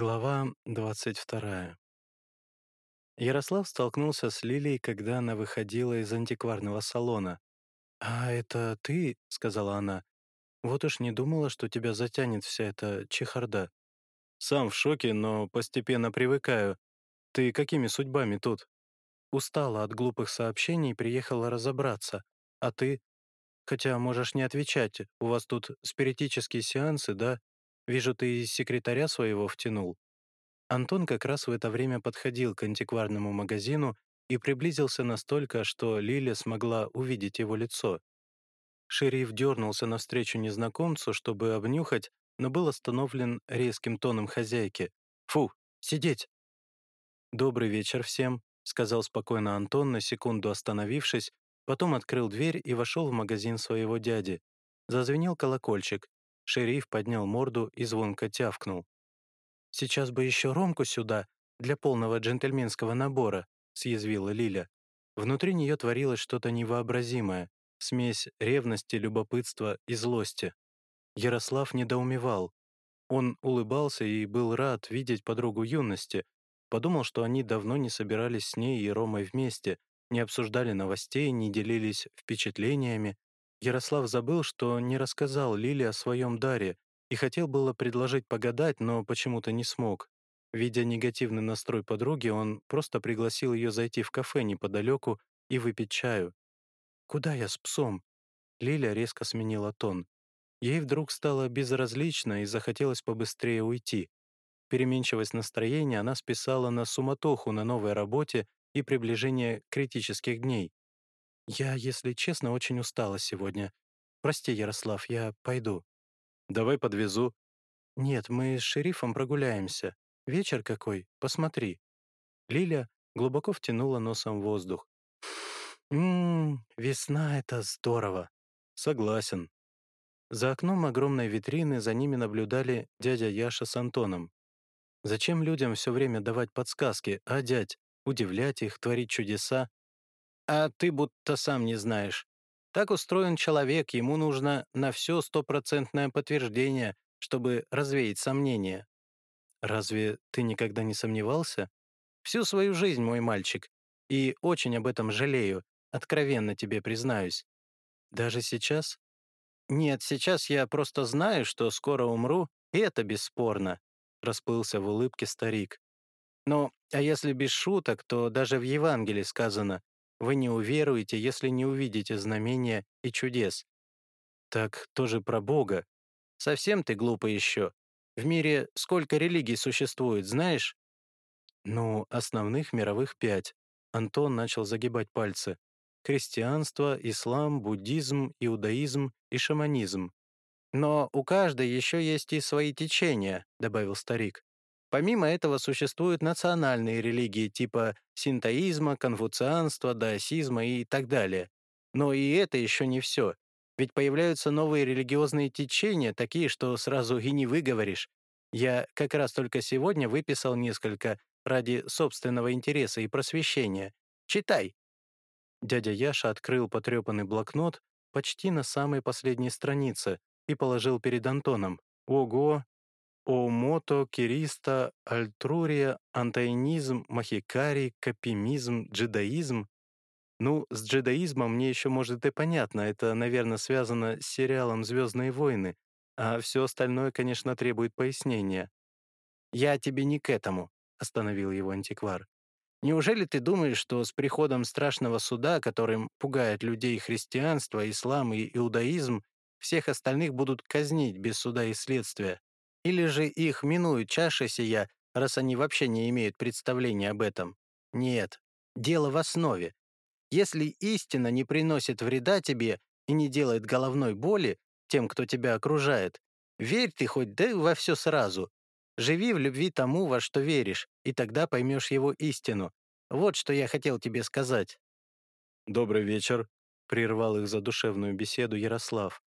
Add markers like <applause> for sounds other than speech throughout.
Глава 22. Ярослав столкнулся с Лилией, когда она выходила из антикварного салона. «А это ты?» — сказала она. «Вот уж не думала, что тебя затянет вся эта чехарда. Сам в шоке, но постепенно привыкаю. Ты какими судьбами тут?» Устала от глупых сообщений, приехала разобраться. А ты? Хотя можешь не отвечать, у вас тут спиритические сеансы, да? Вижу, ты секретаря своего втянул». Антон как раз в это время подходил к антикварному магазину и приблизился настолько, что Лиля смогла увидеть его лицо. Шериф дернулся навстречу незнакомцу, чтобы обнюхать, но был остановлен резким тоном хозяйки. «Фу, сидеть!» «Добрый вечер всем», — сказал спокойно Антон, на секунду остановившись, потом открыл дверь и вошел в магазин своего дяди. Зазвенел колокольчик. Шериф поднял морду и звонко тявкнул. «Сейчас бы еще Ромку сюда, для полного джентльменского набора», — съязвила Лиля. Внутри нее творилось что-то невообразимое, смесь ревности, любопытства и злости. Ярослав недоумевал. Он улыбался и был рад видеть подругу юности, подумал, что они давно не собирались с ней и Ромой вместе, не обсуждали новостей, не делились впечатлениями, Ярослав забыл, что не рассказал Лиле о своем даре и хотел было предложить погадать, но почему-то не смог. Видя негативный настрой подруги, он просто пригласил ее зайти в кафе неподалеку и выпить чаю. «Куда я с псом?» Лиля резко сменила тон. Ей вдруг стало безразлично и захотелось побыстрее уйти. Переменчивость настроения она списала на суматоху на новой работе и приближение критических дней. «Я, если честно, очень устала сегодня. Прости, Ярослав, я пойду». «Давай подвезу». «Нет, мы с шерифом прогуляемся. Вечер какой, посмотри». Лиля глубоко втянула носом воздух. «Ммм, весна — это здорово». «Согласен». За окном огромной витрины за ними наблюдали дядя Яша с Антоном. Зачем людям все время давать подсказки, а дядь, удивлять их, творить чудеса? А ты будто сам не знаешь. Так устроен человек, ему нужно на все стопроцентное подтверждение, чтобы развеять сомнения. Разве ты никогда не сомневался? Всю свою жизнь, мой мальчик. И очень об этом жалею, откровенно тебе признаюсь. Даже сейчас? Нет, сейчас я просто знаю, что скоро умру, и это бесспорно, расплылся в улыбке старик. Но, а если без шуток, то даже в Евангелии сказано вы не уверуете, если не увидите знамения и чудес. Так тоже про Бога. Совсем ты глупый еще. В мире сколько религий существует, знаешь? Ну, основных мировых пять. Антон начал загибать пальцы. Христианство, ислам, буддизм, иудаизм и шаманизм. Но у каждой еще есть и свои течения, добавил старик. Помимо этого существуют национальные религии типа синтоизма, конфуцианства, даосизма и так далее. Но и это еще не все. Ведь появляются новые религиозные течения, такие, что сразу и не выговоришь. Я как раз только сегодня выписал несколько ради собственного интереса и просвещения. Читай. Дядя Яша открыл потрепанный блокнот почти на самой последней странице и положил перед Антоном. Ого, Оумото, Кириста, Альтрурия, антаинизм, махикари, капимизм, джедаизм. Ну, с джедаизмом мне еще, может, и понятно, это, наверное, связано с сериалом «Звездные войны», а все остальное, конечно, требует пояснения. «Я тебе не к этому», — остановил его антиквар. «Неужели ты думаешь, что с приходом страшного суда, которым пугает людей христианство, ислам и иудаизм, всех остальных будут казнить без суда и следствия? Или же их минует чаша сия, раз они вообще не имеют представления об этом? Нет, дело в основе. Если истина не приносит вреда тебе и не делает головной боли тем, кто тебя окружает, верь ты хоть да во все сразу. Живи в любви тому, во что веришь, и тогда поймешь его истину. Вот что я хотел тебе сказать». «Добрый вечер», — прервал их задушевную беседу Ярослав.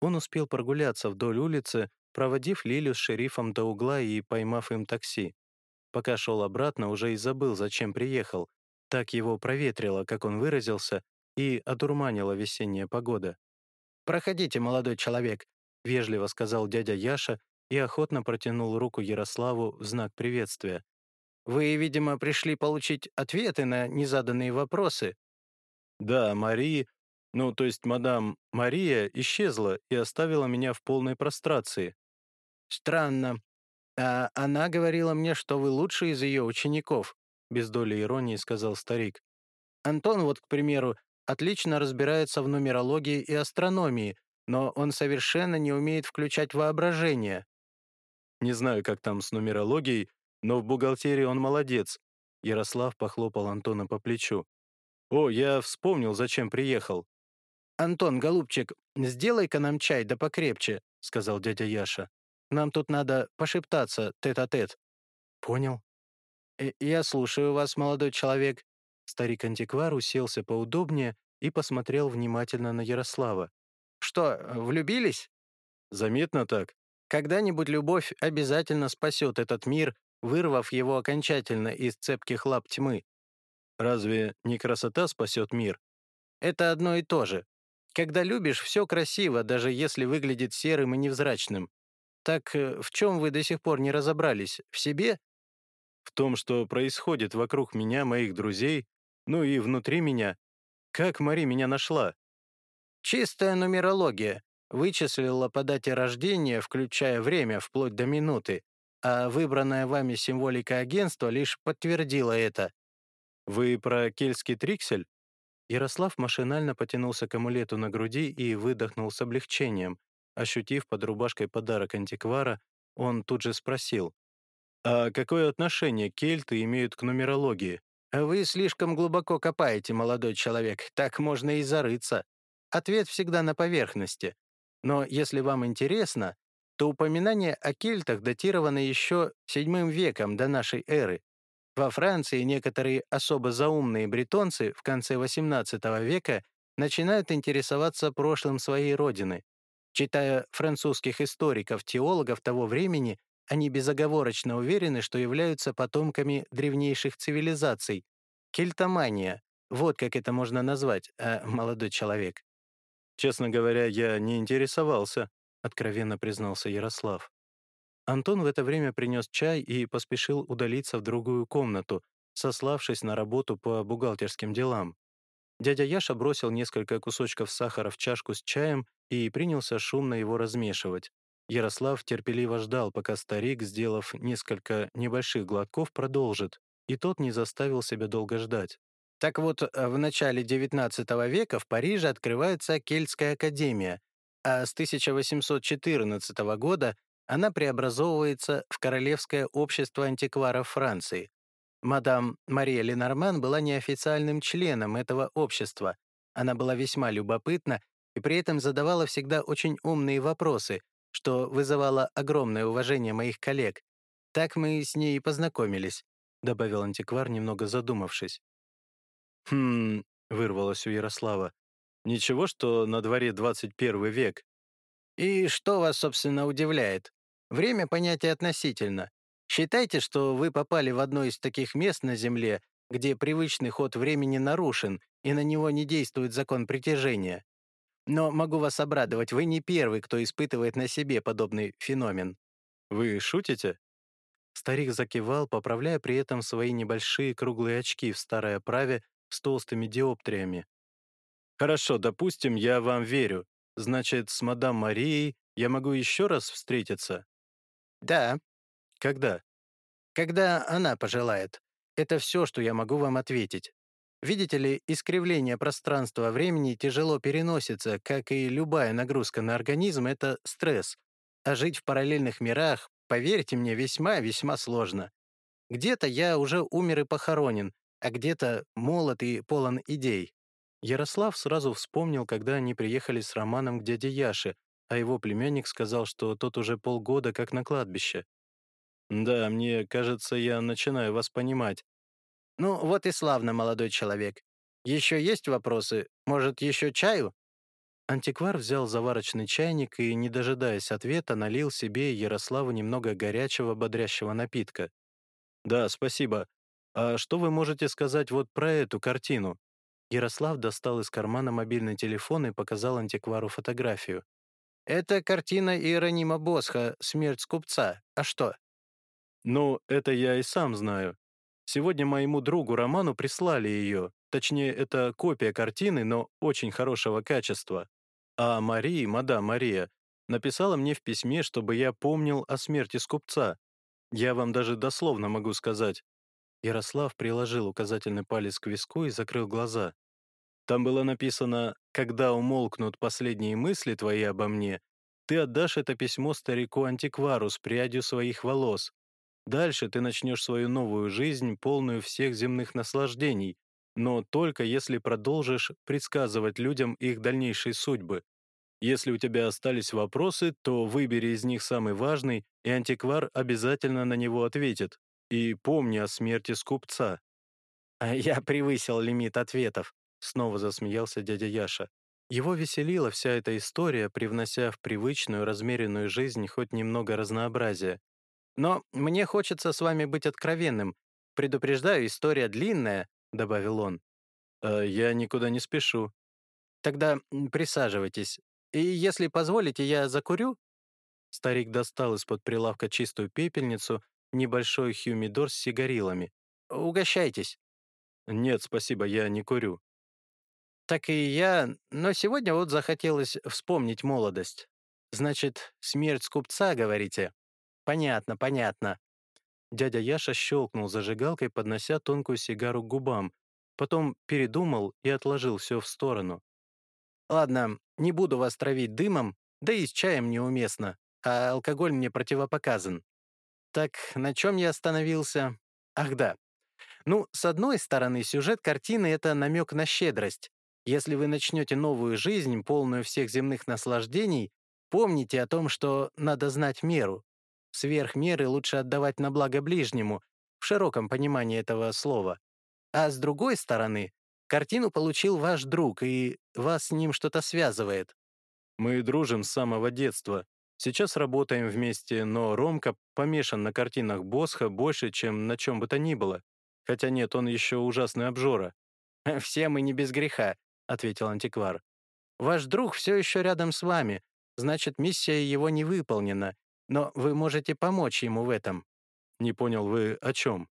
Он успел прогуляться вдоль улицы, проводив Лилю с шерифом до угла и поймав им такси. Пока шел обратно, уже и забыл, зачем приехал. Так его проветрило, как он выразился, и одурманила весенняя погода. «Проходите, молодой человек», — вежливо сказал дядя Яша и охотно протянул руку Ярославу в знак приветствия. «Вы, видимо, пришли получить ответы на незаданные вопросы?» «Да, Мари, ну, то есть мадам Мария исчезла и оставила меня в полной прострации». «Странно. А она говорила мне, что вы лучший из ее учеников», без доли иронии сказал старик. «Антон вот, к примеру, отлично разбирается в нумерологии и астрономии, но он совершенно не умеет включать воображение. Не знаю, как там с нумерологией, но в бухгалтерии он молодец. Ярослав похлопал Антона по плечу. «О, я вспомнил, зачем приехал». «Антон, голубчик, сделай-ка нам чай да покрепче», — сказал дядя Яша. «Нам тут надо пошептаться тет-а-тет». -тет. «Понял». «Э, «Я слушаю вас, молодой человек». Старик-антиквар уселся поудобнее и посмотрел внимательно на Ярослава. «Что, влюбились?» «Заметно так. Когда-нибудь любовь обязательно спасет этот мир, вырвав его окончательно из цепких лап тьмы. Разве не красота спасет мир? Это одно и то же. Когда любишь, все красиво, даже если выглядит серым и невзрачным. Так э, в чем вы до сих пор не разобрались? В себе? В том, что происходит вокруг меня, моих друзей, ну и внутри меня. Как Мари меня нашла? Чистая нумерология. Вычислила по дате рождения, включая время, вплоть до минуты, а выбранная вами символика агентства лишь подтвердила это. Вы про кельтский триксель? Ярослав машинально потянулся к амулету на груди и выдохнул с облегчением. Ощутив под рубашкой подарок антиквара, он тут же спросил, «А какое отношение кельты имеют к нумерологии?» «Вы слишком глубоко копаете, молодой человек, так можно и зарыться. Ответ всегда на поверхности. Но если вам интересно, то упоминания о кельтах датированы еще VII веком до нашей эры. Во Франции некоторые особо заумные бретонцы в конце XVIII века начинают интересоваться прошлым своей родины. Читая французских историков-теологов того времени, они безоговорочно уверены, что являются потомками древнейших цивилизаций. Кельтомания — вот как это можно назвать, а, молодой человек. «Честно говоря, я не интересовался», — откровенно признался Ярослав. Антон в это время принес чай и поспешил удалиться в другую комнату, сославшись на работу по бухгалтерским делам. Дядя Яша бросил несколько кусочков сахара в чашку с чаем и принялся шумно его размешивать. Ярослав терпеливо ждал, пока старик, сделав несколько небольших глотков, продолжит, и тот не заставил себя долго ждать. Так вот, э, в начале XIX века в Париже открывается Кельтская академия, а с 1814 года она преобразовывается в Королевское общество антикваров Франции. Мадам Мария Ленорман была неофициальным членом этого общества. Она была весьма любопытна и при этом задавала всегда очень умные вопросы, что вызывало огромное уважение моих коллег. Так мы с ней и познакомились», — добавил антиквар, немного задумавшись. «Хм...» — вырвалось у Ярослава. «Ничего, что на дворе 21 век». «И что вас, собственно, удивляет? Время — понятие относительно. Считайте, что вы попали в одно из таких мест на Земле, где привычный ход времени нарушен, и на него не действует закон притяжения. Но могу вас обрадовать, вы не первый, кто испытывает на себе подобный феномен». «Вы шутите?» Старик закивал, поправляя при этом свои небольшие круглые очки в старой оправе с толстыми диоптриями. «Хорошо, допустим, я вам верю. Значит, с мадам Марией я могу еще раз встретиться?» «Да». «Когда?» «Когда она пожелает. Это все, что я могу вам ответить. Видите ли, искривление пространства-времени тяжело переносится, как и любая нагрузка на организм — это стресс. А жить в параллельных мирах, поверьте мне, весьма-весьма сложно. Где-то я уже умер и похоронен, а где-то молод и полон идей. Ярослав сразу вспомнил, когда они приехали с Романом к дяде Яше, а его племянник сказал, что тот уже полгода как на кладбище. «Да, мне кажется, я начинаю вас понимать». «Ну, вот и славно, молодой человек. Еще есть вопросы? Может, еще чаю?» Антиквар взял заварочный чайник и, не дожидаясь ответа, налил себе и Ярославу немного горячего бодрящего напитка. «Да, спасибо. «А что вы можете сказать вот про эту картину?» Ярослав достал из кармана мобильный телефон и показал антиквару фотографию. Это картина Иеронима Босха «Смерть скупца». А что? Ну, это я и сам знаю. Сегодня моему другу Роману прислали ее. Точнее, это копия картины, но очень хорошего качества. А Мария, мадам Мария, написала мне в письме, чтобы я помнил о смерти скупца. Я вам даже дословно могу сказать. Ярослав приложил указательный палец к виску и закрыл глаза. Там было написано «Когда умолкнут последние мысли твои обо мне, ты отдашь это письмо старику-антиквару с прядью своих волос. Дальше ты начнешь свою новую жизнь, полную всех земных наслаждений, но только если продолжишь предсказывать людям их дальнейшие судьбы. Если у тебя остались вопросы, то выбери из них самый важный, и антиквар обязательно на него ответит. И помни о смерти скупца». <laughs> Я превысил лимит ответов. Снова засмеялся дядя Яша. Его веселила вся эта история, привнося в привычную, размеренную жизнь хоть немного разнообразия. Но мне хочется с вами быть откровенным. Предупреждаю, история длинная», — добавил он. «Э, «Я никуда не спешу». «Тогда присаживайтесь. И если позволите, я закурю?» Старик достал из-под прилавка чистую пепельницу, небольшой хюмидор с сигарилами. «Угощайтесь». «Нет, спасибо, я не курю». «Так и я, но сегодня вот захотелось вспомнить молодость. Значит, смерть скупца, говорите?» «Понятно, понятно». Дядя Яша щелкнул зажигалкой, поднося тонкую сигару к губам, потом передумал и отложил все в сторону. «Ладно, не буду вас травить дымом, да и с чаем неуместно, а алкоголь мне противопоказан. Так, на чем я остановился? Ах да. Ну, с одной стороны, сюжет картины — это намек на щедрость. Если вы начнете новую жизнь, полную всех земных наслаждений, помните о том, что надо знать меру. Сверх меры лучше отдавать на благо ближнему, в широком понимании этого слова. А с другой стороны, картину получил ваш друг, и вас с ним что-то связывает. Мы дружим с самого детства. Сейчас работаем вместе, но Ромка помешан на картинах Босха больше, чем на чем бы то ни было. Хотя нет, он еще ужасный обжора. <laughs> «Все мы не без греха», — ответил антиквар. «Ваш друг все еще рядом с вами, значит, миссия его не выполнена, но вы можете помочь ему в этом». «Не понял, вы о чем?»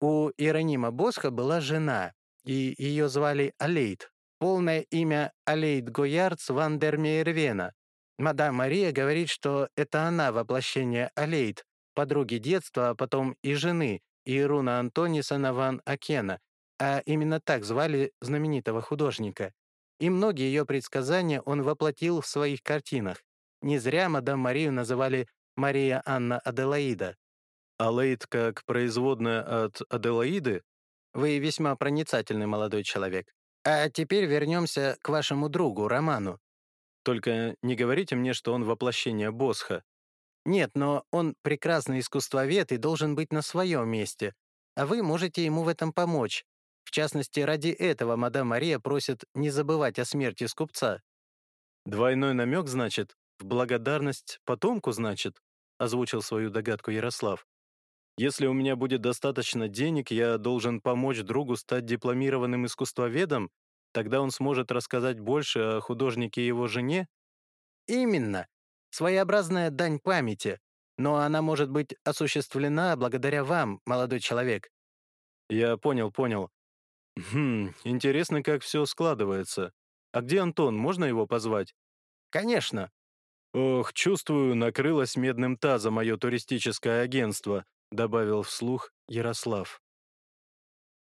У Иеронима Босха была жена, и ее звали Алейд. Полное имя Алейд Гоярц ван дер Мейервена. Мадам Мария говорит, что это она воплощение Алейд, подруги детства, а потом и жены, Иеруна Антонисона ван Акена, а именно так звали знаменитого художника. И многие ее предсказания он воплотил в своих картинах. Не зря мадам Марию называли Мария Анна Аделаида. Алейд как производная от Аделаиды? Вы весьма проницательный молодой человек. А теперь вернемся к вашему другу, Роману. Только не говорите мне, что он воплощение Босха. Нет, но он прекрасный искусствовед и должен быть на своем месте. А вы можете ему в этом помочь. В частности, ради этого мадам Мария просит не забывать о смерти скупца». «Двойной намек, значит? В благодарность потомку, значит?» — озвучил свою догадку Ярослав. «Если у меня будет достаточно денег, я должен помочь другу стать дипломированным искусствоведом? Тогда он сможет рассказать больше о художнике и его жене?» «Именно. Своеобразная дань памяти. Но она может быть осуществлена благодаря вам, молодой человек». «Я понял, понял. Хм, интересно, как все складывается. А где Антон, можно его позвать? Конечно. Ох, чувствую, накрылось медным тазом мое туристическое агентство, добавил вслух Ярослав.